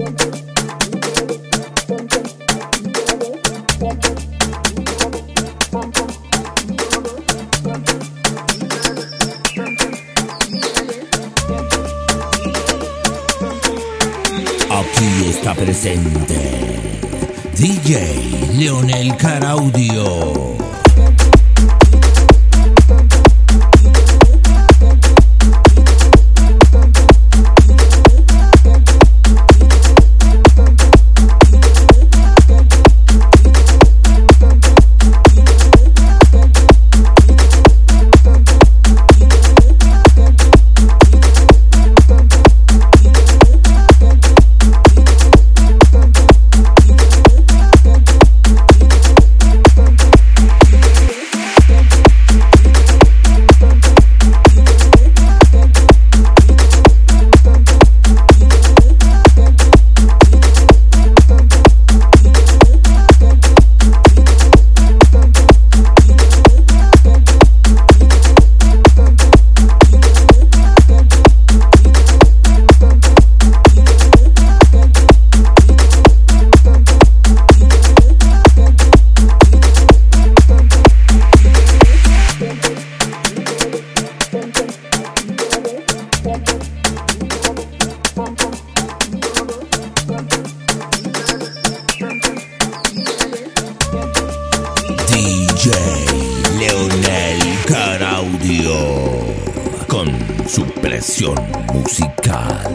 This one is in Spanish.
Aquí está presente DJ Leonel Caraudio. DJ Leonel Caraudio con su presión musical.